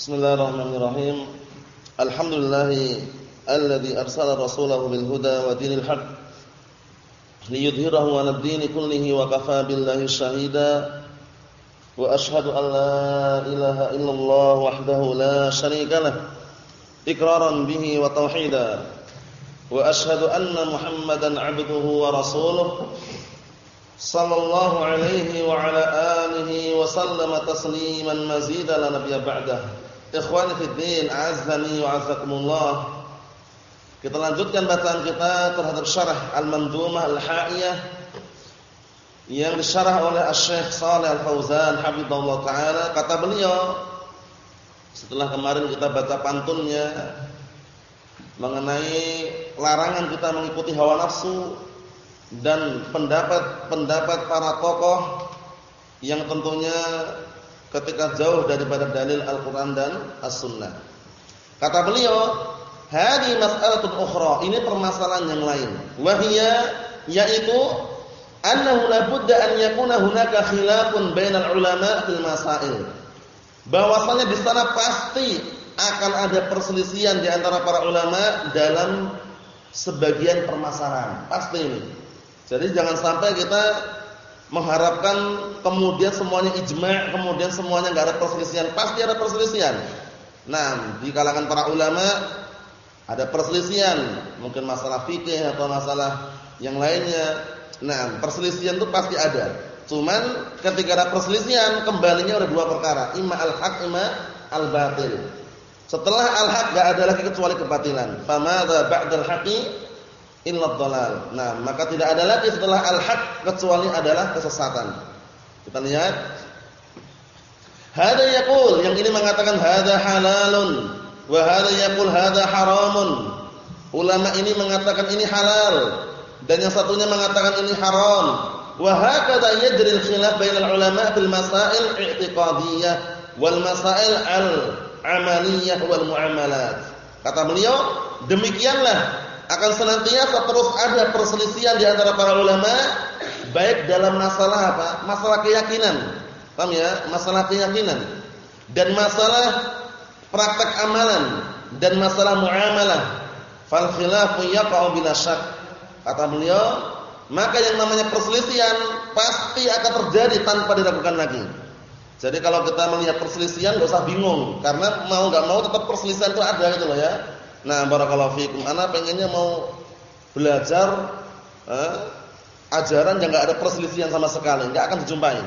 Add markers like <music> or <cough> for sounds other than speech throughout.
Bismillahirrahmanirrahim. Alhamdulillah alladzi arsala rasulahu bil huda wa dinil haqq liyudhhirahu 'ala ad-din kullihi wa kafaa billahi shahida. Wa ashhadu an la ilaha illallah wahdahu la syarika lah iqraran bihi wa tauhida. Wa ashhadu anna Muhammadan 'abduhu wa rasuluhu sallallahu alaihi wa ala alihi wa sallama tasliman mazida la nabiyya ba'dah. Ikhwani fi din, azzani wa azzakumullah. Kita lanjutkan bacaan kita terhadap syarah Al-Mandumah Al-Ha'iyah yang disyarah oleh Asy-Syaikh Shalih Al-Fauzan hafizallahu taala. Kata beliau setelah kemarin kita baca pantunnya mengenai larangan kita mengikuti hawa nafsu dan pendapat-pendapat para tokoh yang tentunya ketika jauh daripada dalil Al-Qur'an dan As-Sunnah. Kata beliau, "Hadi mas'alatun ukhra." Ini permasalahan yang lain. Wahia yaitu annahu la budda an yakuna hunaka khilafun bainal ulama fil masail. Bahwasanya di sana pasti akan ada perselisihan di antara para ulama dalam sebagian permasalahan. Pasti ini. Jadi jangan sampai kita mengharapkan kemudian semuanya ijma', kemudian semuanya enggak ada perselisihan. Pasti ada perselisihan. Nah, di kalangan para ulama ada perselisihan, mungkin masalah fikih atau masalah yang lainnya. Nah, perselisihan itu pasti ada. Cuman ketika ada perselisihan, kembalinya ada dua perkara, imma al-haq, imma al-batil. Setelah al-haq enggak ada lagi kecuali kebatilan. Famadza ba'dal haqqi illa dhalal. Nah, maka tidak ada lagi setelah al-haq kecuali adalah kesesatan. Kita lihat. Hada yaqul, yang ini mengatakan hada halalun wa hada yaqul hada haramun. Ulama ini mengatakan ini halal dan yang satunya mengatakan ini haram. Wa hakadha yajri al-khilaf bainal ulama fil masail i'tiqadiyyah wal masail al-amaliyah wal muamalat. Kata beliau, demikianlah akan senantiasa terus ada perselisihan di antara para ulama baik dalam masalah apa? Masalah keyakinan. Paham ya? Masalah keyakinan dan masalah praktek amalan dan masalah muamalah. Fal khilafu yaqa'u bila syak. Kata beliau, maka yang namanya perselisihan pasti akan terjadi tanpa diragukan lagi. Jadi kalau kita melihat perselisihan enggak usah bingung karena mau enggak mau tetap perselisihan itu ada gitu loh ya. Nah, barakallahu fikum. Ana pengennya mau belajar eh, ajaran yang enggak ada perselisihan sama sekali, enggak akan dijumpai.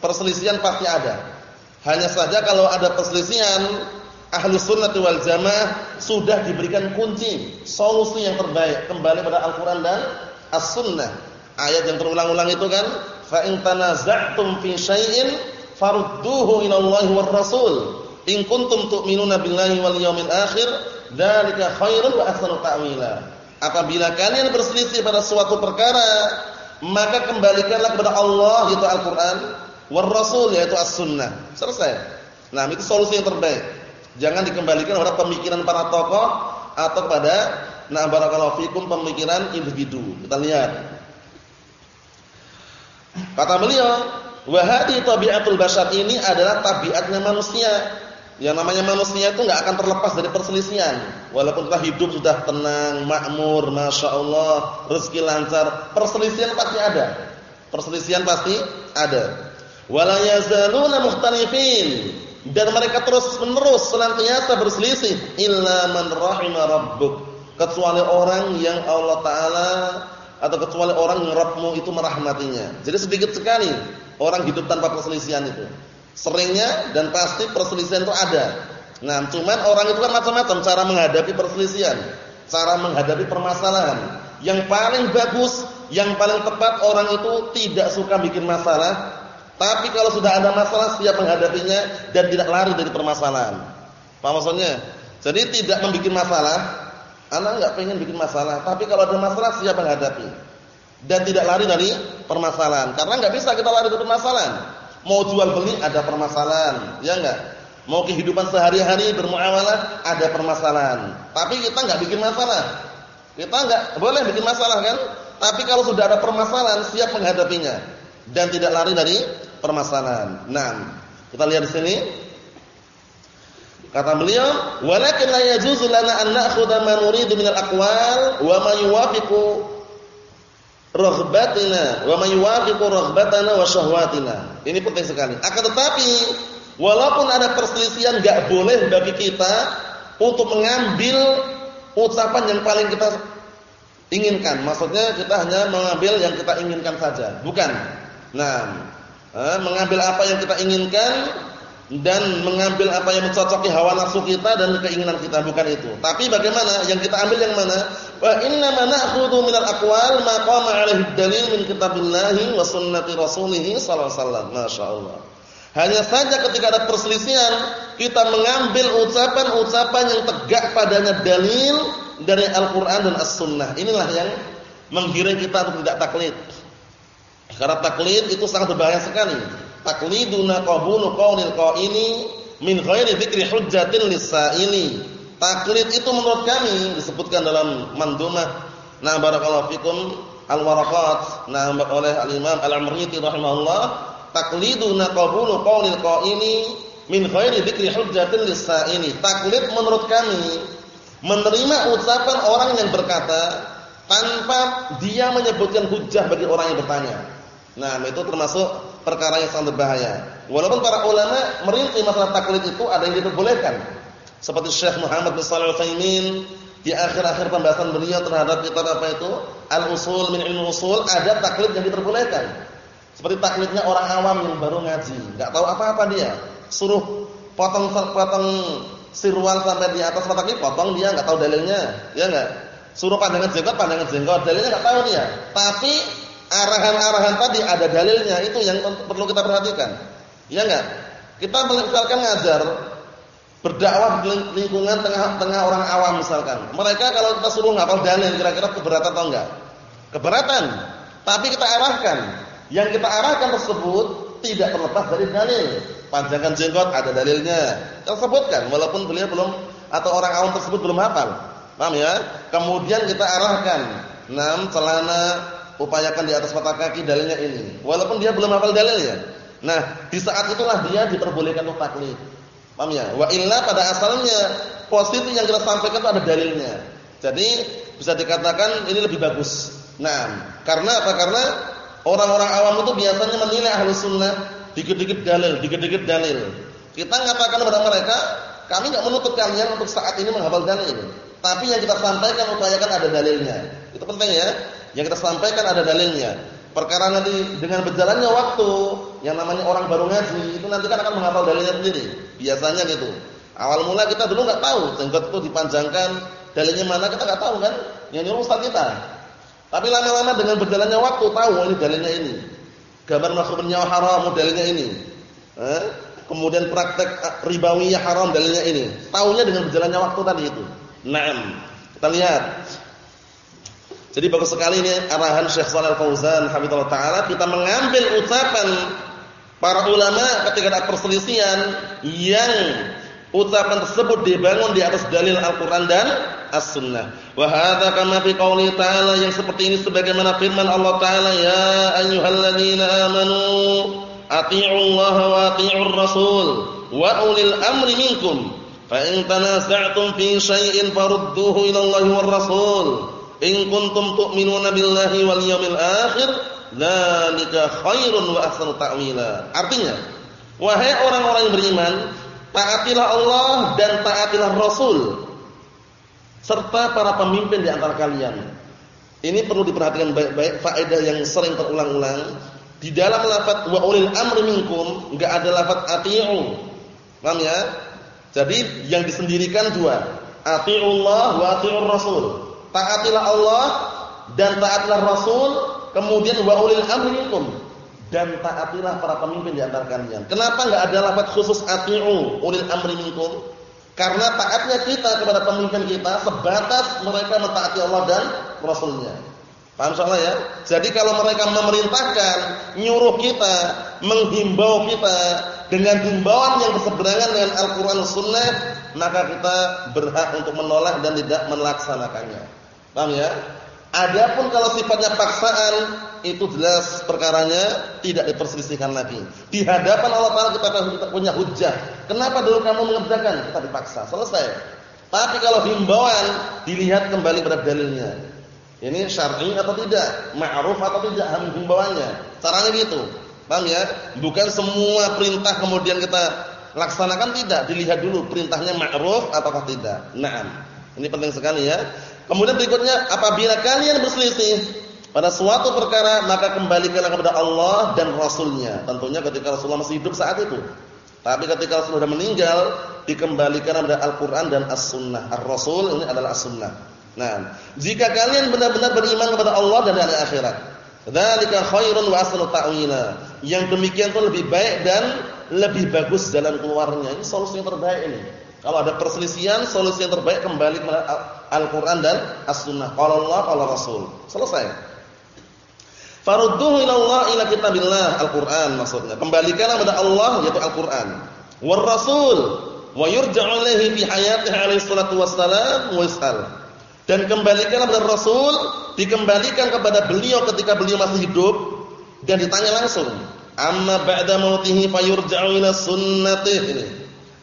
Perselisihan pasti ada. Hanya saja kalau ada perselisihan, ahlu sunnah wal jamaah sudah diberikan kunci, solusi yang terbaik kembali pada Al-Qur'an dan As-Sunnah. Ayat yang terulang-ulang itu kan, fa in tanaza'tum fi syai'in farudduhu ila Allah war Rasul. In kuntum tu'minuna billahi wal yawmil akhir dzalika khairun wa ahsanu ta'wila. Apabila kalian berselisih pada suatu perkara, maka kembalikanlah kepada Allah yaitu Al-Qur'an, war Rasul yaitu As-Sunnah. Selesai. Nah, itu solusi yang terbaik. Jangan dikembalikan kepada pemikiran para tokoh atau kepada nah barakallahu fikum pemikiran individu. Kita lihat. Kata beliau, "Wa hadhi tabi'atul bashar" ini adalah tabiatnya manusia. Yang namanya manusia itu enggak akan terlepas dari perselisihan. Walaupun kita hidup sudah tenang, makmur, Masya Allah, rezeki lancar, perselisihan pasti ada. Perselisihan pasti ada. Wala yazaluna mukhtalifin. Dan mereka terus-menerus senantiasa berselisih illa man rahima rabbuk. Kecuali orang yang Allah taala atau kecuali orang yang Rabbmu itu merahmatinya. Jadi sedikit sekali orang hidup tanpa perselisihan itu. Seringnya dan pasti perselisihan itu ada. Nah, cuman orang itu kan macam-macam cara menghadapi perselisihan, cara menghadapi permasalahan. Yang paling bagus, yang paling tepat orang itu tidak suka bikin masalah, tapi kalau sudah ada masalah siap menghadapinya dan tidak lari dari permasalahan. Paham maksudnya? Jadi tidak membuat masalah, anak enggak pengen bikin masalah, tapi kalau ada masalah siap menghadapi dan tidak lari dari permasalahan. Karena enggak bisa kita lari dari permasalahan. Mau jual beli ada permasalahan, ya enggak? Mau kehidupan sehari-hari bermuamalah ada permasalahan. Tapi kita enggak bikin masalah. Kita enggak boleh bikin masalah kan? Tapi kalau sudah ada permasalahan siap menghadapinya dan tidak lari dari permasalahan. Nah, kita lihat di sini. Kata beliau, "Walakin la yajuzu lana an na'khudha ma nuridu min al-aqwal wa ma yuwafiqu raghbatina wa ma yuwafiqu raghbatana wa syahwatina." Ini penting sekali. Akan tetapi, walaupun ada perselisihan enggak boleh bagi kita untuk mengambil ucapan yang paling kita inginkan. Maksudnya kita hanya mengambil yang kita inginkan saja, bukan. Nah, eh, mengambil apa yang kita inginkan dan mengambil apa yang mencocoki hawa nafsu kita dan keinginan kita bukan itu. Tapi bagaimana? Yang kita ambil yang mana? Wa inna ma na'khudhu min al-aqwal ma qama 'alaihi dalil min kitabillahi wa sunnati rasulih sallallahu alaihi wasallam. Hanya saja ketika ada perselisihan, kita mengambil ucapan-ucapan yang tegak padanya dalil dari Al-Qur'an dan As-Sunnah. Inilah yang menggiring kita untuk tidak taklid. Karena taklid itu sangat berbahaya sekali takliduna qabulu qaulil qaini min ghairi dzikri hujjatin lis-sa'ili. Taklid itu menurut kami disebutkan dalam mandumah na barakallahu fikum al-waraqat na oleh al-Imam Al-Amriti rahimahullah takliduna qabulu qaulil qaini min ghairi dzikri hujjatin lis-sa'ili. Taklid menurut kami menerima ucapan orang yang berkata tanpa dia menyebutkan hujah bagi orang yang bertanya. Nah, itu termasuk perkara yang sangat berbahaya. Walaupun para ulama merinci masalah taklid itu ada yang diperbolehkan. Seperti Syekh Muhammad bin Shalih Al-Utsaimin di akhir-akhir pembahasan beliau terhadap kitab apa itu? Al-Usul min Ilmu Usul ada taklid yang diperbolehkan. Seperti taklidnya orang awam yang baru ngaji, enggak tahu apa-apa dia. Suruh potong-potong sirwal sampai di atas mata kaki, potong dia enggak tahu dalilnya, ya enggak? Suruh pandangan jenggot, pandangan jenggot, dalilnya enggak tahu dia. Tapi arahan-arahan tadi ada dalilnya, itu yang perlu kita perhatikan. Ya enggak? Kita misalkan ngajar berdakwah di lingkungan tengah-tengah orang awam misalkan. Mereka kalau kita suruh ngapal dalil kira-kira keberatan atau enggak? Keberatan. Tapi kita arahkan. Yang kita arahkan tersebut tidak terlepas dari dalil. Panjangkan jenggot ada dalilnya. Kita sebutkan walaupun beliau belum atau orang awam tersebut belum hafal. Paham ya? Kemudian kita arahkan enam celana upayakan di atas mata kaki dalilnya ini. Walaupun dia belum hafal dalilnya. Nah, di saat itulah dia diperbolehkan untuk taklid. Paham ya? Wa illa pada asalnya posisi yang kita sampaikan itu ada dalilnya. Jadi bisa dikatakan ini lebih bagus. Nah, karena apa? Karena orang-orang awam itu biasanya menilai ahli sunnah dikit-dikit dalil, dikit-dikit dalil. Kita mengatakan kepada mereka, kami enggak menutup kalian untuk saat ini menghafal dalil. Tapi yang kita sampaikan upayakan ada dalilnya. Itu penting ya. Yang kita sampaikan ada dalilnya. Perkara nanti dengan berjalannya waktu, yang namanya orang baru ngaji, itu nanti kan akan menghafal dalilnya sendiri. Biasanya gitu. Awal mula kita dulu nggak tahu, jenggot itu dipanjangkan, dalilnya mana kita nggak tahu kan? Yang nyuruh ustaz kita. Tapi lama-lama dengan berjalannya waktu tahu oh, ini dalilnya ini. Gambar masuk haram dalilnya ini. Eh? Kemudian praktek ribawiyah haram dalilnya ini. Tahunya dengan berjalannya waktu tadi itu. Naam. Kita lihat jadi bagus sekali ini arahan Syekh Shalal Fauzan Habibullah taala kita mengambil ucapan para ulama ketika ada perselisihan yang ucapan tersebut dibangun di atas dalil Al-Qur'an dan As-Sunnah. Wa hadza kama fi qouli ta'ala yang seperti ini sebagaimana firman Allah taala ya ayyuhalladzina amanu atii'ullaha wa atii'ur rasul wa ulil amri minkum fa in tanaza'tum fi syai'in farudduhu ila Allah war rasul In kuntum tu'minuna billahi wal yawmil akhir, dzalika khairun wa ahsanu ta'wila. Artinya, wahai orang-orang yang beriman, taatilah Allah dan taatilah Rasul serta para pemimpin di antara kalian. Ini perlu diperhatikan baik-baik faedah yang sering terulang-ulang. Di dalam lafaz wa ulil amri minkum enggak ada lafaz ati'u. Paham ya? Jadi yang disendirikan dua, ati'ullah wa ati'ur rasul taatilah Allah dan taatilah Rasul, kemudian wa ulil amri minkum dan taatilah para pemimpin di antara kalian. Kenapa enggak ada lafaz khusus ati'u ulil amri minkum? Karena taatnya kita kepada pemimpin kita sebatas mereka mentaati Allah dan Rasulnya. Paham soalnya ya? Jadi kalau mereka memerintahkan, nyuruh kita, menghimbau kita dengan himbauan yang berseberangan dengan Al-Quran Sunnah, maka kita berhak untuk menolak dan tidak melaksanakannya. Paham ya? Adapun kalau sifatnya paksaan itu jelas perkaranya tidak diperselisihkan lagi. Di hadapan Allah Taala kita punya hujah. Kenapa dulu kamu mengerjakan? Kita dipaksa. Selesai. Tapi kalau himbauan dilihat kembali pada dalilnya. Ini syar'i atau tidak? Ma'ruf atau tidak himbauannya? Caranya gitu. Paham ya? Bukan semua perintah kemudian kita laksanakan tidak, dilihat dulu perintahnya ma'ruf ataukah tidak. Naam. Ini penting sekali ya. Kemudian berikutnya, apabila kalian berselisih pada suatu perkara, maka kembalikanlah kepada Allah dan Rasulnya. Tentunya ketika Rasulullah masih hidup saat itu. Tapi ketika Rasulullah sudah meninggal, dikembalikan kepada Al-Quran dan As-Sunnah. Ar-Rasul ini adalah As-Sunnah. Nah, jika kalian benar-benar beriman kepada Allah dan hari akhirat, dzalika khairun wa asnu ta'wila. Yang demikian itu lebih baik dan lebih bagus jalan keluarnya. Ini solusi yang terbaik ini. Kalau ada perselisihan, solusi yang terbaik kembali kepada Al-Qur'an dan As-Sunnah. Qala Allah, qala Rasul. Selesai. Farudduhu ila Allah ila kitabillah Al-Qur'an maksudnya. Kembalikanlah kepada Allah yaitu Al-Qur'an. War Rasul wa yurja'u ilaihi fi hayatihi alaihi salatu wassalam wa. Dan kembalikanlah kepada Rasul, dikembalikan kepada beliau ketika beliau masih hidup dan ditanya langsung. Amma ba'da mautihi fayurja'u ila sunnatih ini.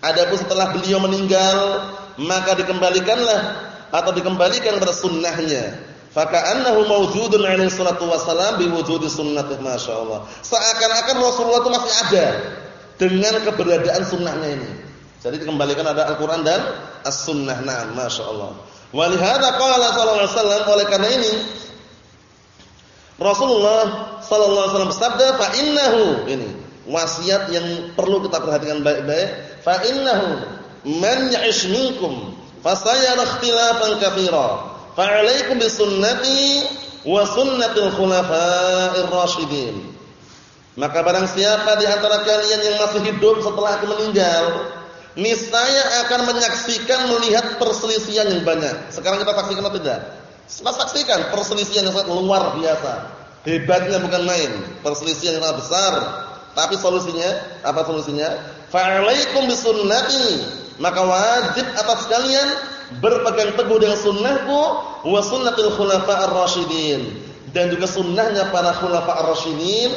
Adapun setelah beliau meninggal, maka dikembalikanlah atau dikembalikan kepada sunnahnya. Faka'annahu mawjudun alaihi salatu wassalam biwujudi sunnatih masyaallah. Seakan-akan Rasulullah itu masih ada dengan keberadaan sunnahnya ini. Jadi dikembalikan ada Al-Qur'an dan As-Sunnah. Nah, masyaallah. Wa lihadza qala sallallahu alaihi wasallam oleh karena ini Rasulullah sallallahu alaihi wasallam bersabda fa innahu ini wasiat yang perlu kita perhatikan baik-baik fa innahu man ya'ish minkum fasayara ikhtilafan katsira fa 'alaikum bisunnati wa sunnatil khulafa'ir rasyidin maka barang siapa di antara kalian yang masih hidup setelah aku meninggal niscaya akan menyaksikan melihat perselisihan yang banyak sekarang kita saksikan atau tidak kita saksikan perselisihan yang sangat luar biasa. Hebatnya bukan main, perselisihan yang sangat besar. Tapi solusinya, apa solusinya? Fa'alaikum bisunnati. Maka wajib atas kalian berpegang teguh dengan sunnahku wa sunnatul khulafa'ir rasyidin dan juga sunnahnya para khulafa'ir rasyidin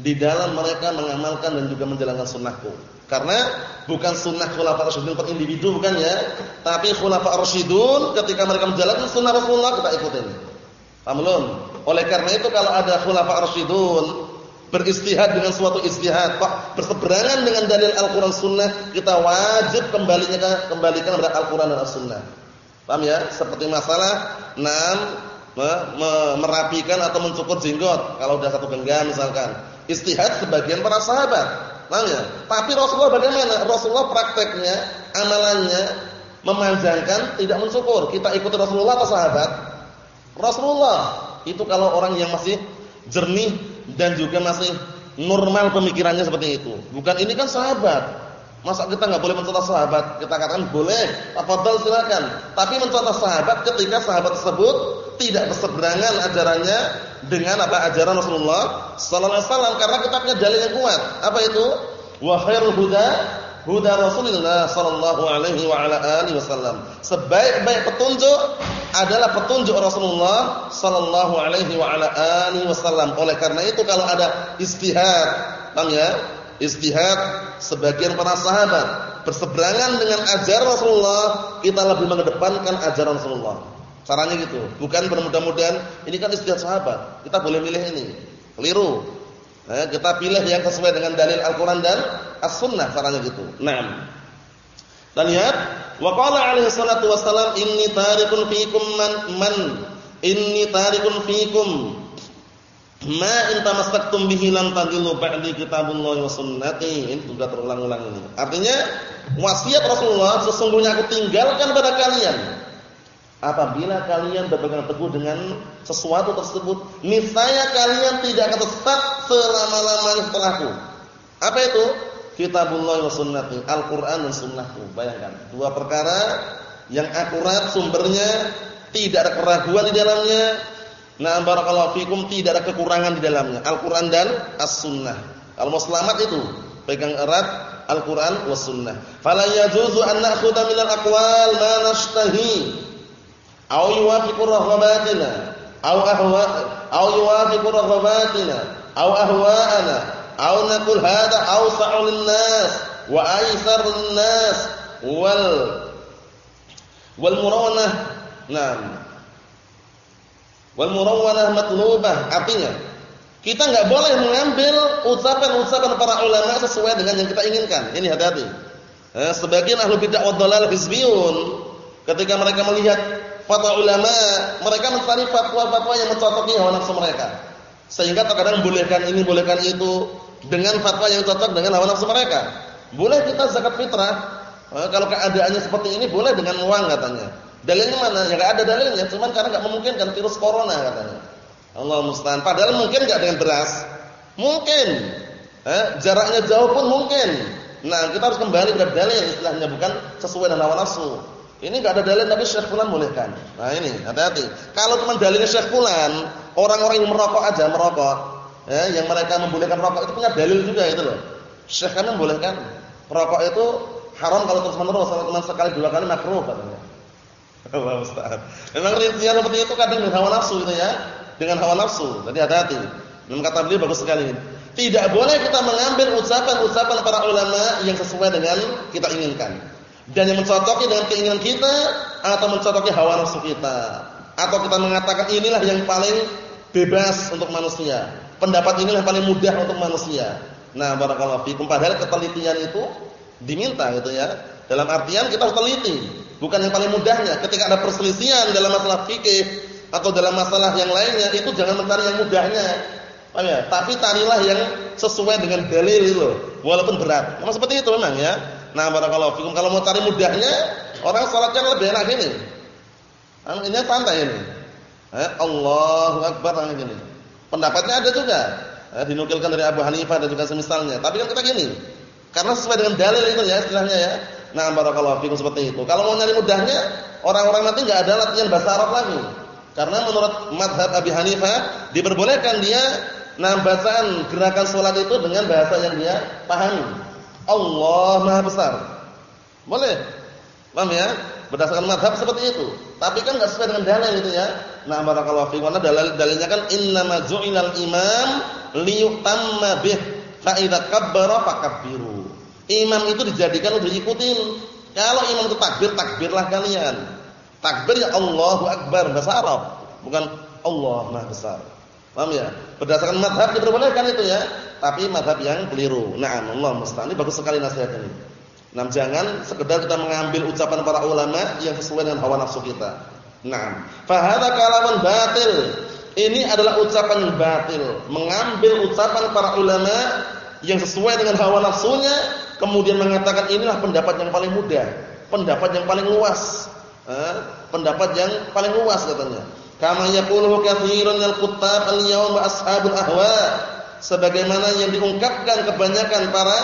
di dalam mereka mengamalkan dan juga menjalankan sunnahku. Karena bukan sunnah khulafa rasyidun per individu bukan ya, tapi khulafa rasyidun ketika mereka menjalankan sunnah Rasulullah kita ikutin. Paham belum? Oleh karena itu kalau ada khulafa rasyidun beristihad dengan suatu istihad kok berseberangan dengan dalil Al-Qur'an sunnah, kita wajib kembalinya kembalikan kepada Al-Qur'an dan As-Sunnah. Paham ya? Seperti masalah enam merapikan atau mencukur jenggot kalau sudah satu genggam misalkan. Istihad sebagian para sahabat ya? Tapi Rasulullah bagaimana? Rasulullah prakteknya, amalannya memanjangkan, tidak mensyukur. Kita ikuti Rasulullah atau sahabat? Rasulullah. Itu kalau orang yang masih jernih dan juga masih normal pemikirannya seperti itu. Bukan ini kan sahabat. Masa kita nggak boleh mencontoh sahabat? Kita katakan boleh, tafadhol silakan. Tapi mencontoh sahabat ketika sahabat tersebut tidak berseberangan ajarannya dengan apa ajaran Rasulullah sallallahu alaihi wasallam karena kita punya dalil yang kuat. Apa itu? Wa khairul huda huda Rasulullah sallallahu alaihi wa ala alihi wasallam. Sebaik-baik petunjuk adalah petunjuk Rasulullah sallallahu alaihi wa ala alihi wasallam. Oleh karena itu kalau ada istihad, paham ya? Istihad sebagian para sahabat berseberangan dengan ajaran Rasulullah, kita lebih mengedepankan ajaran Rasulullah. Caranya gitu. Bukan bermudah-mudahan ini kan istihad sahabat. Kita boleh milih ini. Keliru. Nah, kita pilih yang sesuai dengan dalil Al-Qur'an dan As-Sunnah caranya gitu. Naam. Dan lihat, wa qala alaihi salatu wassalam tarikun fiikum man man inni tarikun fiikum ma in tamassaktum bihi lan tadillu ba'di kitabullahi wa sunnati. Ini juga terulang-ulang ini. Artinya wasiat Rasulullah sesungguhnya aku tinggalkan pada kalian Apabila kalian berpegang teguh dengan sesuatu tersebut, niscaya kalian tidak akan sesat selama-lamanya setelahku. Apa itu? Kitabullah wa sunnati, Al-Qur'an dan sunnahku. Bayangkan, dua perkara yang akurat sumbernya, tidak ada keraguan di dalamnya. Nah, barakallahu fikum tidak ada kekurangan di dalamnya. Al-Qur'an dan As-Sunnah. Kalau mau selamat itu, pegang erat Al-Qur'an was sunnah. Fala yajuzu an na'khudha min al-aqwal ma nashtahi Au yuwafiqu raghabatina au ahwa au yuwafiqu raghabatina au ahwa'ana. Au naqul hadha awsa'u lin-nas wa aysar lin-nas wal wal murawanah nah wal murawanah matlubah. Artinya kita enggak boleh mengambil ucapan-ucapan para ulama sesuai dengan yang kita inginkan. Ini hati-hati. Eh, sebagian ahlu bid'ah wa dhalal hizbiyun ketika mereka melihat fatwa ulama, mereka mencari fatwa-fatwa yang mencocoki hawa nafsu mereka. Sehingga terkadang bolehkan ini, bolehkan itu dengan fatwa yang cocok dengan hawa nafsu mereka. Boleh kita zakat fitrah, eh, kalau keadaannya seperti ini boleh dengan uang katanya. Dalilnya mana? Ya ada dalilnya, cuman karena enggak memungkinkan virus corona katanya. Allah musta'an. Padahal mungkin enggak dengan beras. Mungkin. Eh, jaraknya jauh pun mungkin. Nah, kita harus kembali ke dalil istilahnya bukan sesuai dengan hawa nafsu. Ini enggak ada dalil tapi Syekh Fulan bolehkan. Nah ini, hati-hati. Kalau cuma dalilnya Syekh Fulan, orang-orang yang merokok aja merokok, ya, yang mereka membolehkan rokok itu punya dalil juga itu loh. Syekh kami membolehkan. Rokok itu haram kalau terus-menerus, kalau cuma sekali dua kali makruh katanya. Allah Ustaz. Memang rincian seperti itu kadang dengan hawa nafsu gitu ya, dengan hawa nafsu. Jadi hati-hati. Dan kata beliau bagus sekali. Tidak boleh kita mengambil ucapan-ucapan para ulama yang sesuai dengan kita inginkan dan yang mencocoki dengan keinginan kita atau mencocoki hawa nafsu kita. Atau kita mengatakan inilah yang paling bebas untuk manusia. Pendapat inilah yang paling mudah untuk manusia. Nah barakallahu fikum. Padahal ketelitian itu diminta gitu ya. Dalam artian kita harus teliti. Bukan yang paling mudahnya. Ketika ada perselisihan dalam masalah fikih atau dalam masalah yang lainnya itu jangan mencari yang mudahnya. Ya? Tapi carilah yang sesuai dengan dalil itu. Walaupun berat. Memang seperti itu memang ya Nah, barakallahu fikum. Kalau mau cari mudahnya, orang salatnya lebih enak. Anu, ini santai ini. Eh, Allahu Akbar gini. Pendapatnya ada juga. Eh, dinukilkan dari Abu Hanifah dan juga semisalnya. Tapi kan kita gini. Karena sesuai dengan dalil itu ya istilahnya ya. Nah, barakallahu fikum seperti itu. Kalau mau nyari mudahnya, orang-orang nanti enggak ada latihan bahasa Arab lagi. Karena menurut madhab Abi Hanifah diperbolehkan dia bacaan gerakan sholat itu dengan bahasa yang dia pahami. Allah Maha Besar. Boleh. Paham ya? Berdasarkan madhab seperti itu. Tapi kan enggak sesuai dengan dalil itu ya. Nah, barakallahu fiikum. Dalil dalilnya kan innama ju'ilal imam liyutamma bih. Fa idza kabbara fakabbiru. Imam itu dijadikan untuk diikutin. Kalau imam itu takbir, takbirlah kalian. Takbir ya Allahu Akbar bahasa Arab, bukan Allah Maha Besar. Paham ya? Berdasarkan madhab diperbolehkan itu ya, tapi madhab yang keliru. Nah, Allah musta'an. Ini bagus sekali nasihat ini. Nah, jangan sekedar kita mengambil ucapan para ulama yang sesuai dengan hawa nafsu kita. Nah, fahada kalaman batil. Ini adalah ucapan batil. Mengambil ucapan para ulama yang sesuai dengan hawa nafsunya, kemudian mengatakan inilah pendapat yang paling mudah, pendapat yang paling luas. Eh, pendapat yang paling luas katanya. Kama yaquluhu katsirun al kuttab al-yawm ashabul ahwa. Sebagaimana yang diungkapkan kebanyakan para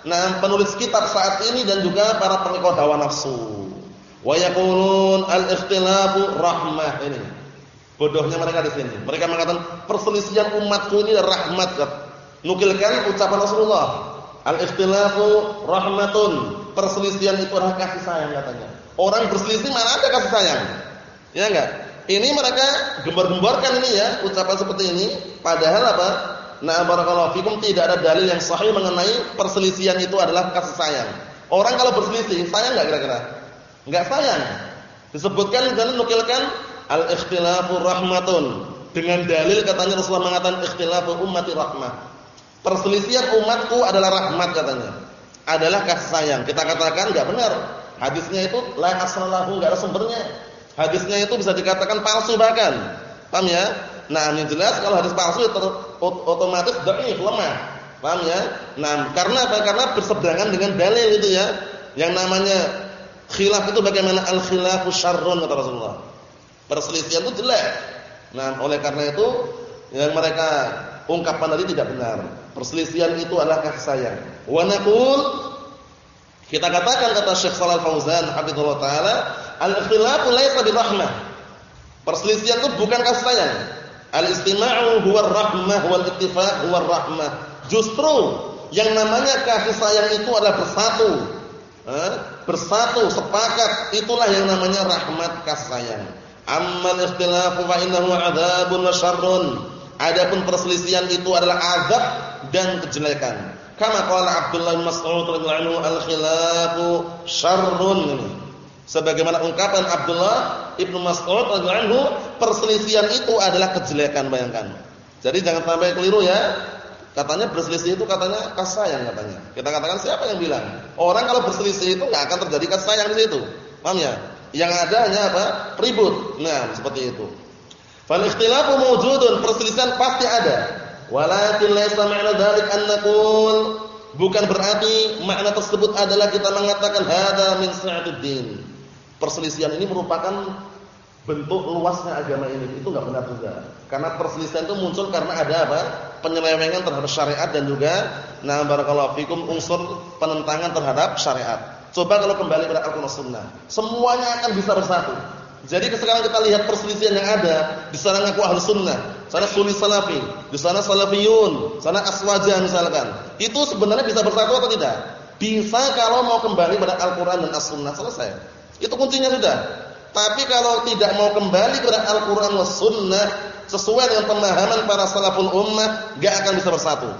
nah penulis kitab saat ini dan juga para pengikut hawa nafsu. Wa yaqulun al-ikhtilafu rahmah ini. Bodohnya mereka di sini. Mereka mengatakan perselisihan umatku ini rahmat. Nukilkan ucapan Rasulullah. Al-ikhtilafu rahmatun. Perselisihan itu adalah kasih sayang katanya. Orang berselisih mana ada kasih sayang? Ya enggak? Ini mereka gembar-gemborkan ini ya, ucapan seperti ini. Padahal apa? Nah, barakallahu fikum tidak ada dalil yang sahih mengenai perselisihan itu adalah kasih sayang. Orang kalau berselisih, sayang enggak kira-kira? Enggak sayang. Disebutkan dan nukilkan al-ikhtilafu rahmatun. Dengan dalil katanya Rasulullah mengatakan ikhtilafu ummati rahmah. Perselisihan umatku adalah rahmat katanya. Adalah kasih sayang. Kita katakan enggak benar. Hadisnya itu la aslahu enggak ada sumbernya. Hadisnya itu bisa dikatakan palsu bahkan. Paham ya? Nah, yang jelas kalau hadis palsu itu otomatis dhaif, lemah. Paham ya? Nah, karena apa? Karena berseberangan dengan dalil itu ya. Yang namanya khilaf itu bagaimana al-khilafu syarrun kata Rasulullah. Perselisihan itu jelek. Nah, oleh karena itu yang mereka ungkapkan tadi tidak benar. Perselisihan itu adalah kasih sayang. Wa naqul kita katakan kata Syekh Shalal Fauzan hafizallahu taala, al-ikhtilafu laisa birahmah. Perselisihan itu bukan kasih sayang. Al-istima'u huwa rahmah wal ittifaq huwa rahmah. Justru yang namanya kasih sayang itu adalah bersatu. Eh? Bersatu, sepakat, itulah yang namanya rahmat kasih sayang. Ammal ikhtilafu fa innahu adzabun wa syarrun. Adapun perselisihan itu adalah azab dan kejelekan. Kama qala Abdullah bin Mas'ud radhiyallahu anhu al-khilafu syarrun. Sebagaimana ungkapan Abdullah Ibnu Mas'ud radhiyallahu anhu, perselisihan itu adalah kejelekan, bayangkan. Jadi jangan sampai keliru ya. Katanya berselisih itu katanya kasih sayang katanya. Kita katakan siapa yang bilang? Orang kalau berselisih itu enggak akan terjadi kasih sayang di situ. Paham ya? Yang ada hanya apa? Ribut. Nah, seperti itu. Fal ikhtilafu mawjudun, perselisihan pasti ada. Walakin laysa ma'na dzalik an naqul bukan berarti makna tersebut adalah kita mengatakan hadza min sa'atid. Perselisihan ini merupakan bentuk luasnya agama ini. Itu enggak benar juga. Karena perselisihan itu muncul karena ada apa? penyelewengan terhadap syariat dan juga nah barakallahu fikum unsur penentangan terhadap syariat. Coba kalau kembali pada Al-Qur'an Sunnah, semuanya akan bisa bersatu. Jadi sekarang kita lihat perselisihan yang ada, di sana ngaku ahli sunnah, sana sunni salafi, di sana salafiyun, sana aswaja misalkan. Itu sebenarnya bisa bersatu atau tidak? Bisa kalau mau kembali pada Al-Qur'an dan As-Sunnah selesai. Itu kuncinya sudah. Tapi kalau tidak mau kembali kepada Al-Qur'an was sunnah sesuai dengan pemahaman para salaful ummah, enggak akan bisa bersatu.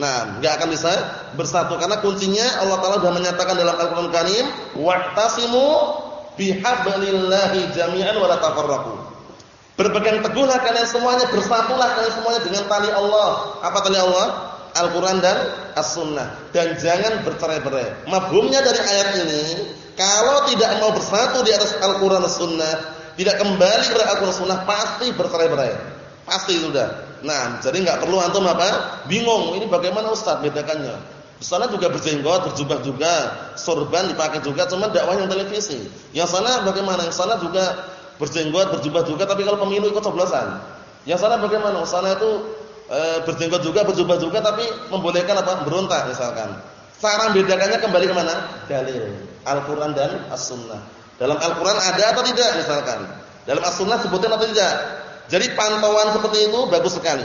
Nah, enggak akan bisa bersatu karena kuncinya Allah Taala sudah menyatakan dalam Al-Qur'an Karim, "Wa'tasimu bihablillahi jami'an wa la tafarraqu." Berpegang teguhlah kalian semuanya, bersatulah kalian semuanya dengan tali Allah. Apa tali Allah? Al-Qur'an dan As-Sunnah. Dan jangan bercerai-berai. Mafhumnya dari ayat ini, kalau tidak mau bersatu di atas Al-Qur'an dan As-Sunnah, tidak kembali kepada Al-Qur'an Sunnah pasti bercerai-berai. Pasti sudah. Nah, jadi enggak perlu antum apa? Bingung, ini bagaimana Ustaz bedakannya? Sana juga berjenggot, berjubah juga, sorban dipakai juga, cuma dakwah yang televisi. Yang sana bagaimana? Yang sana juga berjenggot, berjubah juga, tapi kalau pemilu ikut coblosan. Yang sana bagaimana? Sana itu e, berjenggot juga, berjubah juga, tapi membolehkan apa? Berontak misalkan. Cara bedakannya kembali ke mana? Dalil. Al-Quran dan As-Sunnah. Dalam Al-Quran ada atau tidak misalkan. Dalam As-Sunnah sebutin atau tidak. Jadi pantauan seperti itu bagus sekali.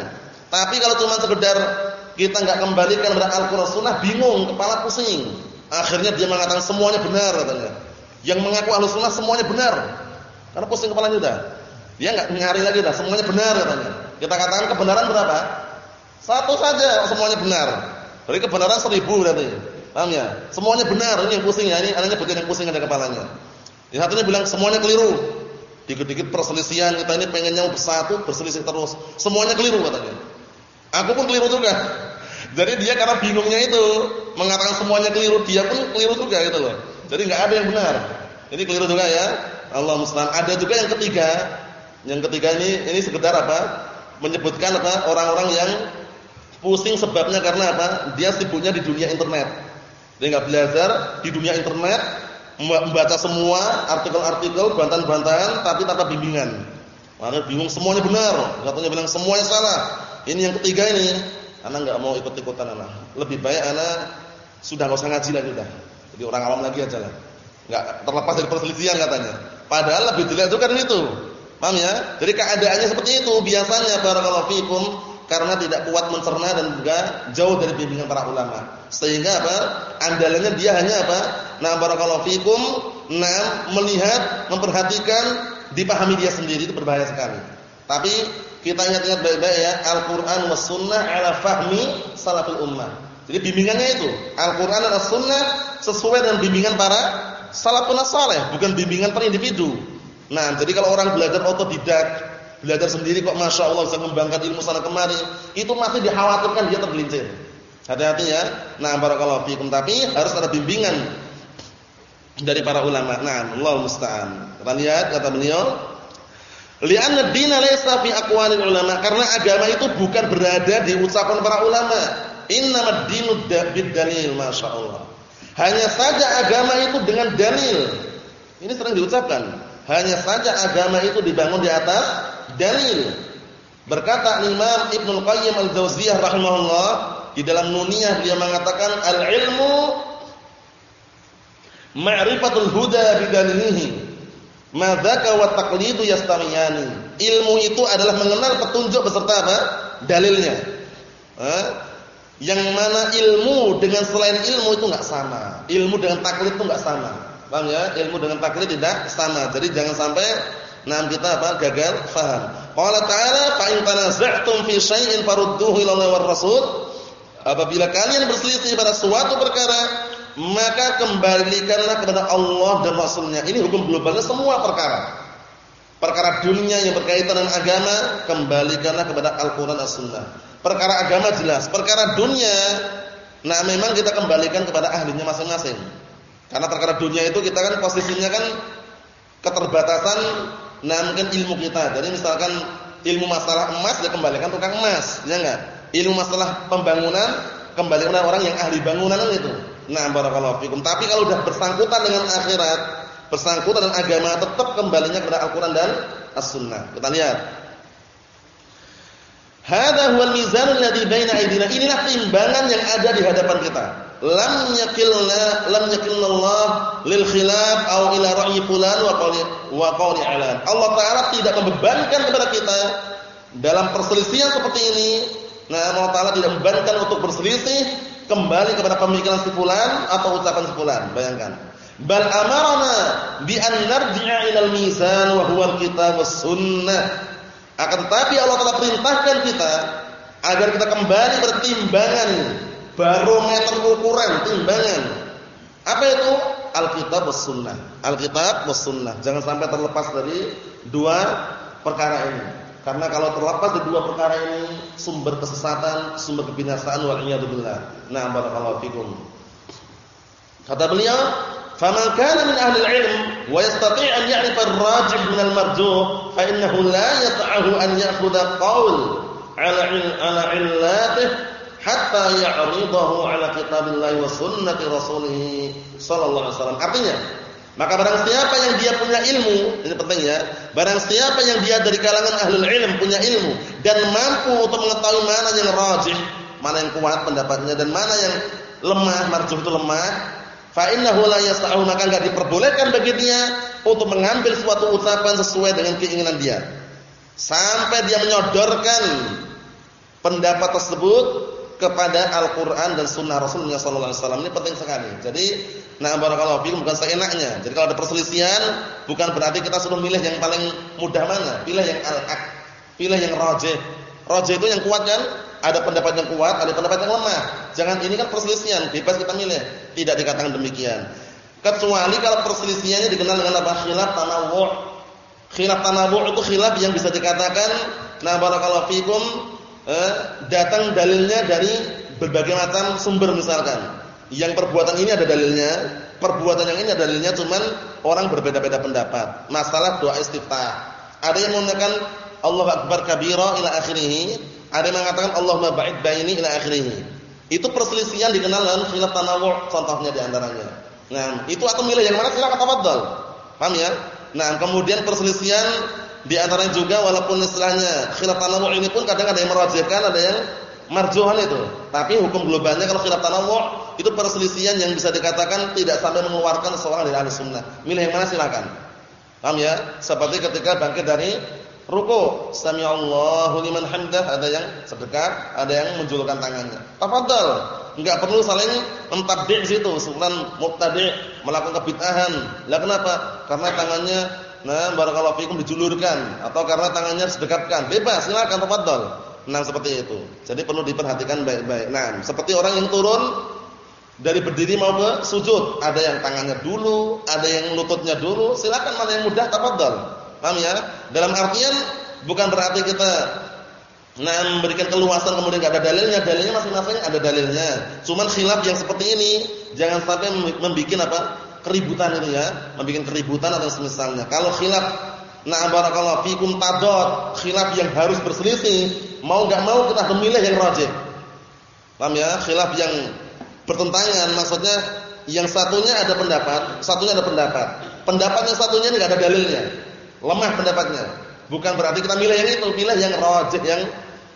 Tapi kalau cuma sekedar kita nggak kembalikan kepada Al-Quran Sunnah, bingung, kepala pusing. Akhirnya dia mengatakan semuanya benar katanya. Yang mengaku Ahlus Sunnah semuanya benar. Karena pusing kepalanya sudah. Dia nggak nyari lagi dah, semuanya benar katanya. Kita katakan kebenaran berapa? Satu saja semuanya benar. Berarti kebenaran seribu berarti. Paham ya? Semuanya benar, ini yang pusing ya, ini anaknya betul yang pusing ada kepalanya. Yang satunya bilang semuanya keliru. Dikit-dikit perselisihan kita ini pengennya bersatu, berselisih terus. Semuanya keliru katanya. Aku pun keliru juga. <laughs> Jadi dia karena bingungnya itu mengatakan semuanya keliru, dia pun keliru juga gitu loh. Jadi nggak ada yang benar. Ini keliru juga ya. Allah musta'an. Ada juga yang ketiga. Yang ketiga ini ini sekedar apa? Menyebutkan apa? Orang-orang yang pusing sebabnya karena apa? Dia sibuknya di dunia internet. Dia nggak belajar di dunia internet, membaca semua artikel-artikel, bantahan-bantahan tapi tanpa bimbingan. Maka bingung semuanya benar, katanya bilang semuanya salah. Ini yang ketiga ini, anak nggak mau ikut-ikutan anak. Lebih baik anak sudah nggak usah ngaji lagi dah. Jadi orang awam lagi aja lah. Enggak terlepas dari perselisihan katanya. Padahal lebih jelek itu kan itu. Paham ya? Jadi keadaannya seperti itu biasanya barakallahu fikum karena tidak kuat mencerna dan juga jauh dari bimbingan para ulama. Sehingga apa? Andalannya dia hanya apa? Nah, barakallahu fikum, nah melihat, memperhatikan, dipahami dia sendiri itu berbahaya sekali. Tapi kita ingat-ingat baik-baik ya, Al-Qur'an was sunnah ala fahmi salaful ummah. Jadi bimbingannya itu, Al-Qur'an dan As-Sunnah sesuai dengan bimbingan para salafun saleh, bukan bimbingan per individu. Nah, jadi kalau orang belajar otodidak, belajar sendiri kok Masya Allah bisa mengembangkan ilmu sana kemari, itu masih dikhawatirkan dia tergelincir. Hati-hati ya. Nah, barakallahu fikum, tapi harus ada bimbingan dari para ulama. Nah, Allah musta'an. Kita lihat kata beliau, li'anna ad-din laysa fi aqwalil ulama, karena agama itu bukan berada di ucapan para ulama. Innamad dinu bid-dalil, masyaallah. Hanya saja agama itu dengan dalil. Ini sering diucapkan. Hanya saja agama itu dibangun di atas dalil. Berkata Imam Ibnu Qayyim Al-Jauziyah rahimahullah di dalam Nuniyah dia mengatakan al-ilmu ma'rifatul huda bidalilihi madzaka wa taqlidu yastamiyani ilmu itu adalah mengenal petunjuk beserta apa dalilnya eh? Yang mana ilmu dengan selain ilmu itu enggak sama ilmu dengan taklid itu enggak sama paham ya ilmu dengan taklid tidak sama jadi jangan sampai nah kita apa? gagal faham. Qala ta'ala fa in tanaza'tum fi syai'in farudduhu ila Allah Rasul. Apabila kalian berselisih pada suatu perkara, maka kembalikanlah kepada Allah dan Rasulnya. Ini hukum globalnya semua perkara. Perkara dunia yang berkaitan dengan agama, kembalikanlah kepada Al-Qur'an As-Sunnah. Perkara agama jelas, perkara dunia nah memang kita kembalikan kepada ahlinya masing-masing. Karena perkara dunia itu kita kan posisinya kan keterbatasan nah mungkin ilmu kita. Jadi misalkan ilmu masalah emas ya kembalikan tukang emas, ya enggak? Ilmu masalah pembangunan kembalikan orang yang ahli bangunan itu. Nah, barakallahu fikum. Tapi kalau sudah bersangkutan dengan akhirat, bersangkutan dengan agama tetap kembalinya kepada Al-Qur'an dan As-Sunnah. Kita lihat. Hadza huwal mizan alladhi baina aydina. Inilah timbangan yang ada di hadapan kita. Lam yakilna lam yakilna Allah lil khilaf aw ila ra'yi fulan wa qawli wa qawli alan. Allah taala tidak membebankan kepada kita dalam perselisihan seperti ini. Nah, Allah taala tidak membebankan untuk berselisih kembali kepada pemikiran si fulan atau ucapan si fulan. Bayangkan. Bal amarna bi an narji'a ila al-mizan wa huwa al-kitab was sunnah. Akan tetapi Allah telah perintahkan kita agar kita kembali bertimbangan barometer ukuran timbangan. Apa itu? Alkitab was sunnah. Alkitab was sunnah. Jangan sampai terlepas dari dua perkara ini. Karena kalau terlepas dari dua perkara ini sumber kesesatan, sumber kebinasaan wal iyad billah. Nah, barakallahu fikum. Kata beliau, فمن كان من أهل العلم ويستطيع أن يعرف الراجح من المرجوح فإنه لا يسعه أن يأخذ قول على على علاته حتى يعرضه على كتاب الله وسنة رسوله صلى الله عليه وسلم artinya maka barang siapa yang dia punya ilmu ini penting ya barang siapa yang dia dari kalangan ahlul ilm punya ilmu dan mampu untuk mengetahui mana yang rajih mana yang kuat pendapatnya dan mana yang lemah marjuh itu lemah fa innahu la yasta'u maka enggak diperbolehkan bagi dia untuk mengambil suatu ucapan sesuai dengan keinginan dia sampai dia menyodorkan pendapat tersebut kepada Al-Qur'an dan sunnah Rasulullah sallallahu alaihi wasallam ini penting sekali. Jadi, nah barakallahu fikum bukan seenaknya. Jadi kalau ada perselisihan bukan berarti kita suruh milih yang paling mudah mana, pilih yang al-haq, pilih yang rajih. Rajih itu yang kuat kan? Ada pendapat yang kuat, ada pendapat yang lemah. Jangan ini kan perselisihan, bebas kita milih. Tidak dikatakan demikian. Kecuali kalau perselisihannya dikenal dengan apa? Khilaf tanawwu'. Khilaf tanawwu' itu khilaf yang bisa dikatakan nah barakallahu fikum eh, datang dalilnya dari berbagai macam sumber misalkan. Yang perbuatan ini ada dalilnya, perbuatan yang ini ada dalilnya cuman orang berbeda-beda pendapat. Masalah doa istiftah. Ada yang mengatakan Allah akbar kabira ila akhirih ada yang mengatakan Allahumma ba'id baini ila akhirih. Itu perselisihan dikenal dengan khilaf tanawwu' contohnya di antaranya. Nah, itu atau milih yang mana silakan tafadhal. Paham ya? Nah, kemudian perselisihan di antaranya juga walaupun istilahnya khilaf tanawwu' ini pun kadang ada yang merajihkan, ada yang marjuhan itu. Tapi hukum globalnya kalau khilaf tanawwu' itu perselisihan yang bisa dikatakan tidak sampai mengeluarkan seorang dari ahli sunnah. Milih yang mana silakan. Paham ya? Seperti ketika bangkit dari ruku. Sami Allahu liman hamdah. Ada yang sedekah ada yang menjulurkan tangannya. Tafadhal. Enggak perlu saling mentabdi' situ. Sebutan mubtadi' melakukan kebid'ahan. Lah kenapa? Karena tangannya nah barakallahu fikum dijulurkan. Atau karena tangannya sedekatkan bebas silakan tafadhal. Nah seperti itu. Jadi perlu diperhatikan baik-baik. Nah seperti orang yang turun dari berdiri mau ke sujud. Ada yang tangannya dulu ada yang lututnya dulu. Silakan mana yang mudah tafadhal. Paham ya? Dalam artian bukan berarti kita nah memberikan keluasan kemudian enggak ada dalilnya, dalilnya masing-masing ada dalilnya. Cuman khilaf yang seperti ini jangan sampai membuat apa? keributan itu ya, membuat keributan atau semisalnya. Kalau khilaf nah barakallahu fikum tadad, khilaf yang harus berselisih, mau enggak mau kita memilih yang rajih. Paham ya? Khilaf yang bertentangan maksudnya yang satunya ada pendapat, satunya ada pendapat. Pendapat yang satunya enggak ada dalilnya. Lemah pendapatnya. Bukan berarti kita milih yang itu, pilih yang rajih yang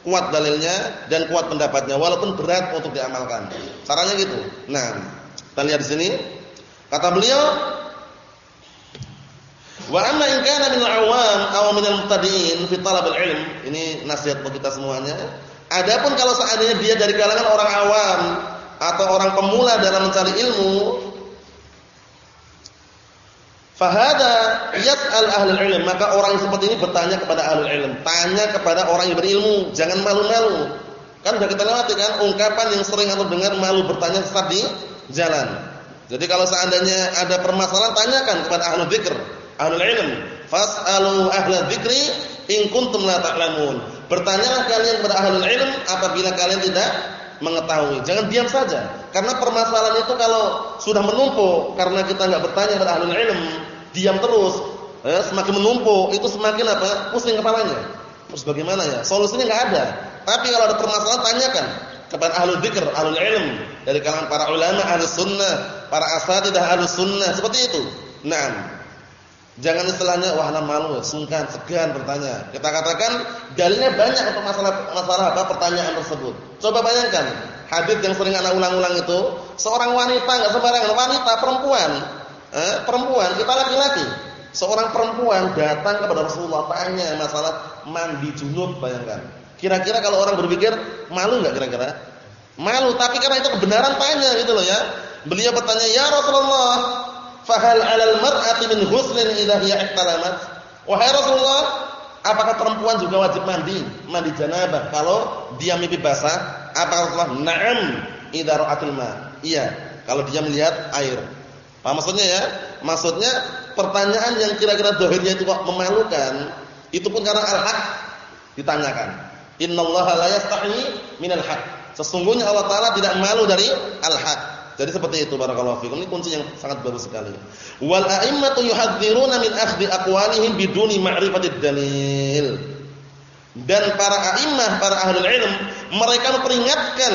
kuat dalilnya dan kuat pendapatnya walaupun berat untuk diamalkan. Caranya gitu. Nah, kita lihat di sini. Kata beliau, "Wa amma in kana min al-'awam aw min al-mubtadi'in fi talab al-'ilm." Ini nasihat buat kita semuanya. Adapun kalau seandainya dia dari kalangan orang awam atau orang pemula dalam mencari ilmu, Fahada yas'al ahlul ilm, maka orang seperti ini bertanya kepada ahlul ilm, tanya kepada orang yang berilmu, jangan malu-malu. Kan sudah kita lewati kan ungkapan yang sering antum dengar malu bertanya sesat di jalan. Jadi kalau seandainya ada permasalahan tanyakan kepada ahlul dzikir, ahlul ilm. Fas'alu ahla dzikri in kuntum la ta'lamun. Bertanyalah kalian kepada ahlul ilm apabila kalian tidak mengetahui. Jangan diam saja. Karena permasalahan itu kalau sudah menumpuk karena kita enggak bertanya kepada ahlul ilm, diam terus, eh, semakin menumpuk, itu semakin apa? pusing kepalanya. Terus bagaimana ya? Solusinya enggak ada. Tapi kalau ada permasalahan tanyakan kepada ahlul dzikir, ahlul ilm dari kalangan para ulama ahli sunnah, para asatidah ahli sunnah seperti itu. Nah, Jangan istilahnya wah malu, sungkan, segan bertanya. Kita katakan dalilnya banyak untuk masalah masalah apa pertanyaan tersebut. Coba bayangkan, hadis yang sering anak ulang-ulang itu, seorang wanita enggak sembarangan, wanita perempuan, eh, perempuan, kita laki-laki. Seorang perempuan datang kepada Rasulullah tanya masalah mandi junub, bayangkan. Kira-kira kalau orang berpikir malu enggak kira-kira? Malu, tapi karena itu kebenaran tanya gitu loh ya. Beliau bertanya, "Ya Rasulullah, fahal 'alal mar'ati min ghuslin idza hiya ihtalamat?" Wahai Rasulullah, apakah perempuan juga wajib mandi, mandi janabah kalau dia mimpi basah? Apa Rasulullah? "Na'am, idza ra'atil ma." Iya, kalau dia melihat air. Apa maksudnya ya? Maksudnya pertanyaan yang kira-kira dohirnya itu kok memalukan, itu pun karena al-haq ditanyakan. Innallaha la yastahi minal haq. Sesungguhnya Allah taala tidak malu dari al-haq. Jadi seperti itu barakallahu fikum. Ini kunci yang sangat bagus sekali. Wal a'immatu yuhadziruna min akhdhi aqwalihim biduni ma'rifatid dalil. Dan para a'immah, para ahli ilm, mereka memperingatkan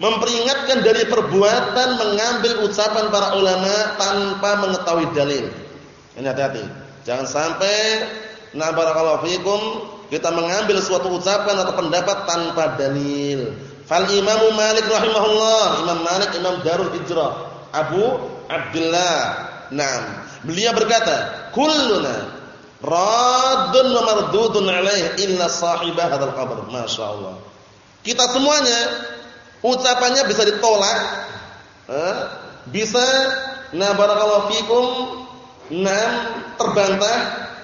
memperingatkan dari perbuatan mengambil ucapan para ulama tanpa mengetahui dalil. Ini hati-hati. Jangan sampai na barakallahu fikum kita mengambil suatu ucapan atau pendapat tanpa dalil. Fal Imam Malik rahimahullah, Imam Malik Imam Darul Hijrah, Abu Abdullah. Naam. Beliau berkata, "Kulluna raddun wa mardudun alaih illa sahibah hadzal qabr." Masyaallah. Kita semuanya ucapannya bisa ditolak, eh, bisa na barakallahu fikum, nam terbantah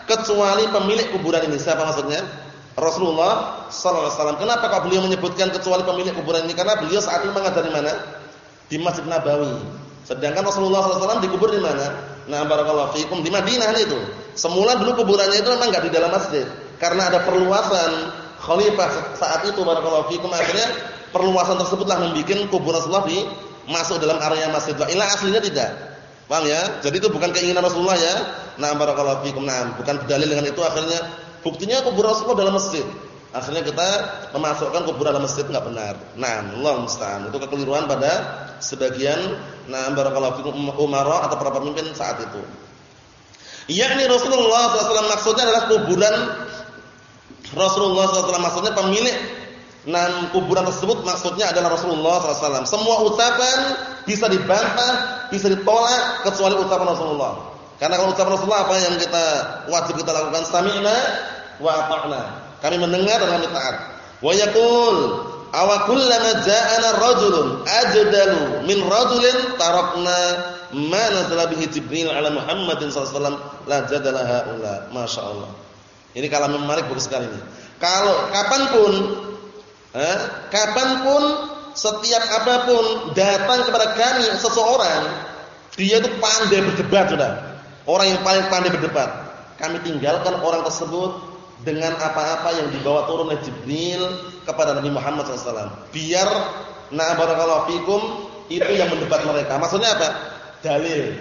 kecuali pemilik kuburan ini. Siapa maksudnya? Rasulullah sallallahu alaihi wasallam. Kenapa kok beliau menyebutkan kecuali pemilik kuburan ini? Karena beliau saat itu mengajar di mana? Di Masjid Nabawi. Sedangkan Rasulullah sallallahu alaihi wasallam dikubur di mana? Nah, barakallahu fiikum di Madinah itu. Semula dulu kuburannya itu memang enggak di dalam masjid. Karena ada perluasan khalifah saat itu barakallahu fiikum akhirnya perluasan tersebutlah membuat kuburan Rasulullah di masuk dalam area masjid. Ila aslinya tidak. Paham ya? Jadi itu bukan keinginan Rasulullah ya. Nah, barakallahu fikum. Nah, bukan berdalil dengan itu akhirnya buktinya kuburan Rasulullah dalam masjid. Akhirnya kita memasukkan kuburan dalam masjid enggak benar. Nah, Allah musta'an. Itu kekeliruan pada sebagian nah barakallahu fikum umara atau para pemimpin saat itu. Yakni Rasulullah SAW maksudnya adalah kuburan Rasulullah SAW maksudnya pemilik Nah, kuburan tersebut maksudnya adalah Rasulullah SAW. Semua ucapan bisa dibantah, bisa ditolak kecuali ucapan Rasulullah. Karena kalau ucapan Rasulullah apa yang kita wajib kita lakukan? Sami'na wa ata'na. Kami mendengar dan kami taat. Wa yaqul aw kullama ja'ana rajulun ajdalu min rajulin tarakna ma nazala bihi Jibril ala Muhammadin wasallam la jadala haula. Masyaallah. Ini kalam Malik bagus sekali ini. Kalau kapan pun Eh, kapan pun setiap apa pun datang kepada kami seseorang, dia itu pandai berdebat sudah. Orang yang paling pandai berdebat. Kami tinggalkan orang tersebut dengan apa-apa yang dibawa turun oleh Jibril kepada Nabi Muhammad SAW. Biar na barakallahu fikum itu yang mendebat mereka. Maksudnya apa? Dalil.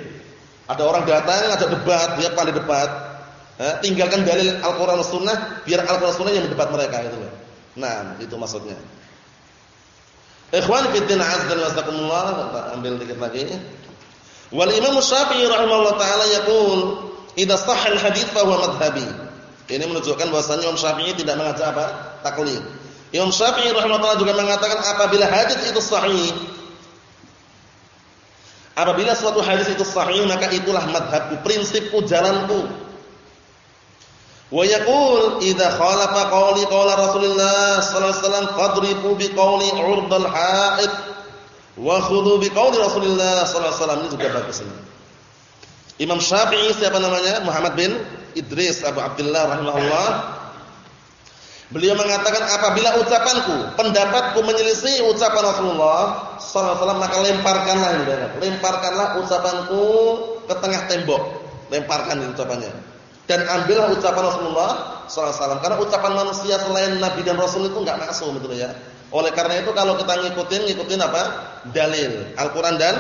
Ada orang datang ngajak debat, dia pandai debat. Eh, tinggalkan dalil Al-Qur'an Sunnah, biar Al-Qur'an Sunnah yang mendebat mereka loh. Nah, itu maksudnya. Ikhwan fillah azza wa jalla, ambil dikit lagi. Wal Imam Syafi'i rahimahullah taala yaqul, "Idza sahha al-hadits fa huwa madhhabi." Ini menunjukkan bahwasanya Imam Syafi'i tidak mengajak apa? Taklid. Imam Syafi'i rahimahullah juga mengatakan apabila hadis itu sahih, apabila suatu hadis itu sahih maka itulah madhabku, prinsipku, jalanku. Wa yaqul idza khalafa qawli qawla Rasulullah sallallahu alaihi wasallam fadribu bi qawli 'urdal ha'id wa khudhu bi qawli Rasulullah sallallahu alaihi wasallam ini juga bagus ini. Imam Syafi'i siapa namanya? Muhammad bin Idris Abu Abdullah rahimahullah. Beliau mengatakan apabila ucapanku, pendapatku menyelisih ucapan Rasulullah sallallahu alaihi wasallam maka lemparkanlah ini Lemparkanlah ucapanku ke tengah tembok. Lemparkan ucapannya. Dan ambillah ucapan Rasulullah sallallahu alaihi wasallam karena ucapan manusia selain nabi dan rasul itu enggak maksum gitu ya. Oleh karena itu kalau kita ngikutin ngikutin apa? Dalil Al-Qur'an dan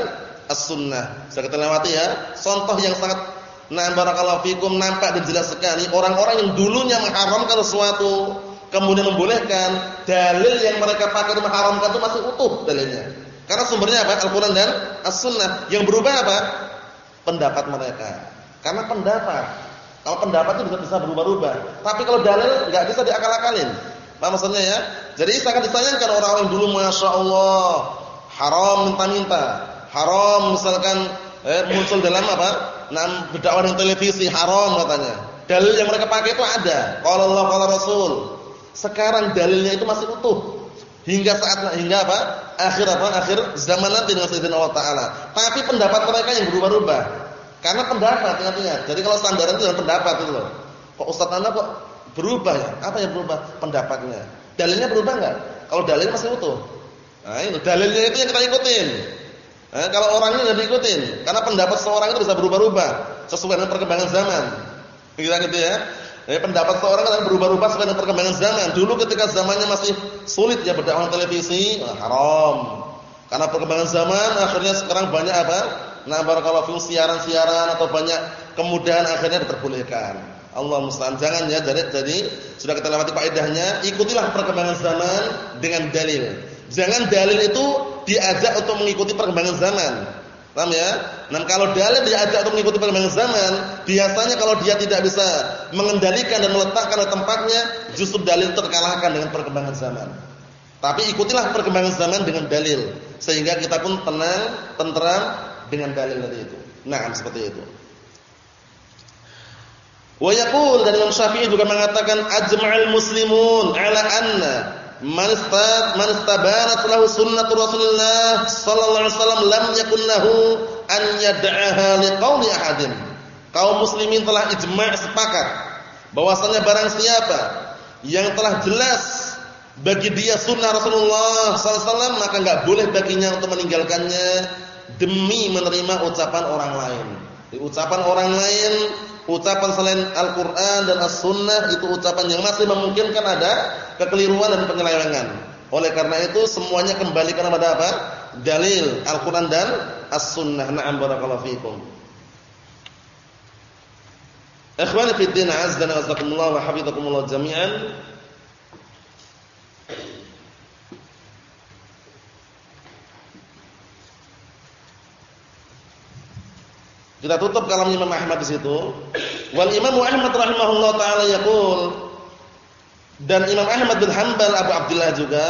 As-Sunnah. Saya kita lewati ya. Contoh yang sangat nah barakallahu fikum nampak dan jelas sekali orang-orang yang dulunya mengharamkan sesuatu kemudian membolehkan, dalil yang mereka pakai mengharamkan itu masih utuh dalilnya. Karena sumbernya apa? Al-Qur'an dan As-Sunnah. Yang berubah apa? Pendapat mereka. Karena pendapat. Kalau pendapat itu bisa bisa berubah-ubah. Tapi kalau dalil enggak bisa diakal-akalin. Paham maksudnya ya? Jadi sangat disayangkan orang-orang yang dulu Masya Allah haram minta-minta, haram misalkan eh, muncul dalam apa? Nam berdakwah di televisi haram katanya. Dalil yang mereka pakai itu ada. Kalau Allah kalau Rasul. Sekarang dalilnya itu masih utuh. Hingga saat hingga apa? Akhir apa? Akhir zaman nanti dengan Allah taala. Tapi pendapat mereka yang berubah-ubah. Karena pendapat ingat-ingat. Jadi kalau standar itu adalah pendapat itu loh. Kok Ustaz Anda kok berubah ya? Apa yang berubah? Pendapatnya. Dalilnya berubah enggak? Kalau dalil masih utuh. Nah, itu dalilnya itu yang kita ikutin. Nah, kalau orangnya enggak diikutin, karena pendapat seorang itu bisa berubah-ubah sesuai dengan perkembangan zaman. Kira gitu ya. Jadi pendapat seorang akan berubah-ubah sesuai dengan perkembangan zaman. Dulu ketika zamannya masih sulit ya berdakwah televisi, nah, haram. Karena perkembangan zaman akhirnya sekarang banyak apa? Nah, barakallahu siaran-siaran atau banyak kemudahan akhirnya diperbolehkan. Allah musta'an. Jangan ya jadi jadi sudah kita lewati faedahnya, ikutilah perkembangan zaman dengan dalil. Jangan dalil itu diajak untuk mengikuti perkembangan zaman. Paham ya? Nah, kalau dalil diajak untuk mengikuti perkembangan zaman, biasanya kalau dia tidak bisa mengendalikan dan meletakkan di tempatnya, justru dalil terkalahkan dengan perkembangan zaman. Tapi ikutilah perkembangan zaman dengan dalil, sehingga kita pun tenang, tenteram dengan dalil tadi itu. Nah, seperti itu. Wa yaqul dan Imam Syafi'i juga mengatakan ajma'al muslimun ala anna man istab man istabanat lahu sunnatu Rasulullah sallallahu alaihi wasallam lam yakun lahu an yad'aha liqauli ahadin. Kaum muslimin telah ijma' sepakat bahwasanya barang siapa yang telah jelas bagi dia sunnah Rasulullah sallallahu alaihi wasallam maka enggak boleh baginya untuk meninggalkannya demi menerima ucapan orang lain. Di ucapan orang lain, ucapan selain Al-Qur'an dan As-Sunnah itu ucapan yang masih memungkinkan ada kekeliruan dan penyelewengan. Oleh karena itu semuanya kembali kepada apa? Dalil Al-Qur'an dan As-Sunnah. Na'am barakallahu fikum. Ikhwani fi din azza wa jazakumullah wa hafizakumullah jami'an. Kita tutup kalam Imam Ahmad di situ. Wal Imam Ahmad rahimahullah taala yaqul dan Imam Ahmad bin Hanbal Abu Abdullah juga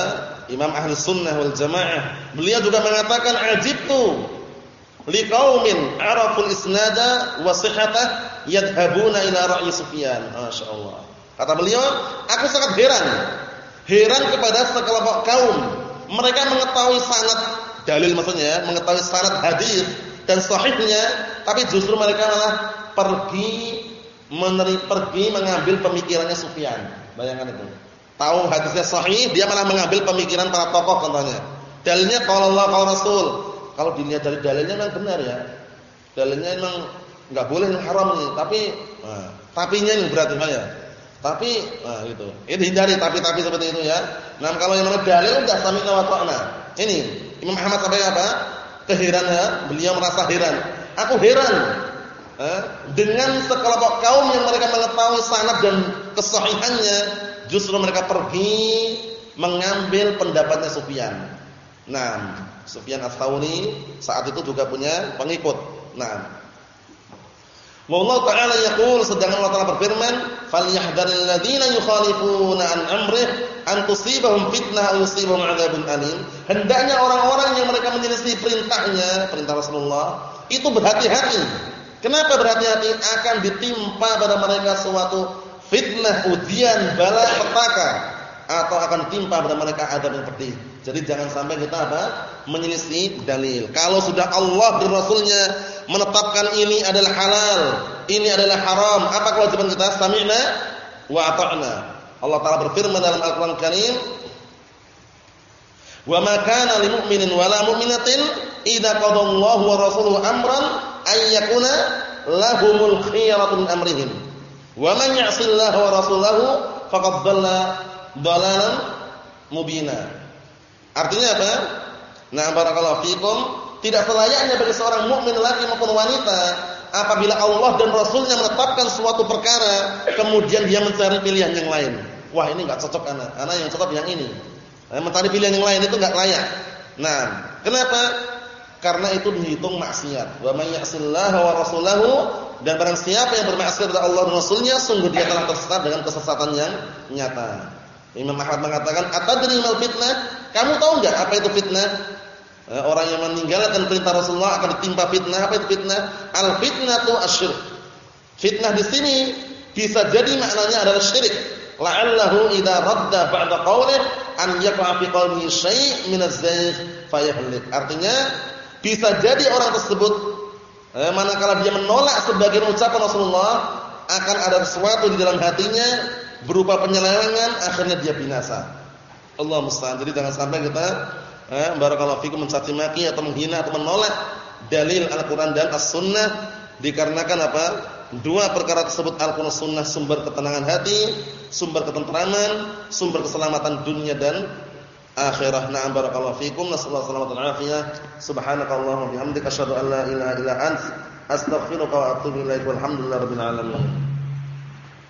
Imam Ahli Sunnah wal Jamaah beliau juga mengatakan ajibtu liqaumin araful isnada wa sihhatah yadhhabuna ila ra'yi Sufyan. Masyaallah. Kata beliau aku sangat heran heran kepada sekelompok kaum. Mereka mengetahui sanad dalil maksudnya mengetahui sanad hadis dan sahihnya tapi justru mereka malah pergi meneri, pergi mengambil pemikirannya Sufyan Bayangkan itu. Tahu hadisnya sahih, dia malah mengambil pemikiran para tokoh contohnya. Dalilnya kalau Allah kalau Rasul. Kalau dilihat dari dalilnya memang benar ya. Dalilnya memang enggak boleh yang haram ini, tapi nah, tapinya berarti ya. Tapi nah gitu. Ini hindari tapi-tapi seperti itu ya. Nah, kalau yang namanya dalil enggak sami wa. Ini Imam Ahmad sampai apa? Keheran ya, beliau merasa heran. Aku heran eh, dengan sekelompok kaum yang mereka mengetahui sanad dan kesahihannya justru mereka pergi mengambil pendapatnya Sufyan. Nah, Sufyan Ats-Tsauri saat itu juga punya pengikut. Nah, Allah Ta'ala yaqul sedangkan Allah Ta'ala berfirman, "Falyahdharil ladzina yukhalifuna an amrih an tusibahum fitnah aw yusibahum 'adzabun alim." Hendaknya orang-orang yang mereka menyelisih perintahnya, perintah Rasulullah, itu berhati-hati. Kenapa berhati-hati? Akan ditimpa pada mereka suatu fitnah, ujian, bala, petaka atau akan timpa pada mereka adab yang pedih. Jadi jangan sampai kita apa? menyelisih dalil. Kalau sudah Allah dan Rasulnya menetapkan ini adalah halal, ini adalah haram, apa kewajiban kita? Sami'na wa ata'na. Allah Taala berfirman dalam Al-Qur'an Karim, "Wa ma kana lil mu'minin wa la mu'minatin idza qadallahu wa rasuluhu amran ay yakuna lahumul khiyaratu min amrihim. Wa man ya'sillaha wa rasulahu faqad dhalla dhalalan mubina." Artinya apa? Nah, barakallahu fikum, tidak selayaknya bagi seorang mukmin laki maupun wanita apabila Allah dan Rasulnya menetapkan suatu perkara, kemudian dia mencari pilihan yang lain. Wah, ini enggak cocok anak. Anak yang cocok yang ini. Nah, mencari pilihan yang lain itu enggak layak. Nah, kenapa? Karena itu dihitung maksiat. Wa may ya'sillaha wa rasulahu dan barang siapa yang bermaksiat kepada Allah dan Rasulnya, sungguh dia telah tersesat dengan kesesatan yang nyata. Imam Ahmad mengatakan, "Atadri mal fitnah?" Kamu tahu enggak apa itu fitnah? Eh, orang yang meninggalkan perintah Rasulullah akan ditimpa fitnah. Apa itu fitnah? Al fitnatu asyirk. Fitnah di sini bisa jadi maknanya adalah syirik. La'allahu idza radda ba'da qawlih an yaqa fi qalbihi syai' min az-zayg fayahlik. Artinya bisa jadi orang tersebut eh, manakala dia menolak sebagian ucapan Rasulullah akan ada sesuatu di dalam hatinya berupa penyelewengan akhirnya dia binasa. Allah musta'an. Jadi jangan sampai kita eh, barakallahu fikum mencaci maki atau menghina atau menolak dalil Al-Qur'an dan As-Sunnah dikarenakan apa? Dua perkara tersebut Al-Qur'an Sunnah sumber ketenangan hati, sumber ketentraman, sumber keselamatan dunia dan akhirat. Na'am barakallahu fikum. Nasallahu wa afiyah. Subhanakallahumma bihamdika asyhadu an la ilaha illa anta astaghfiruka wa atubu ilaik. Walhamdulillahirabbil alamin.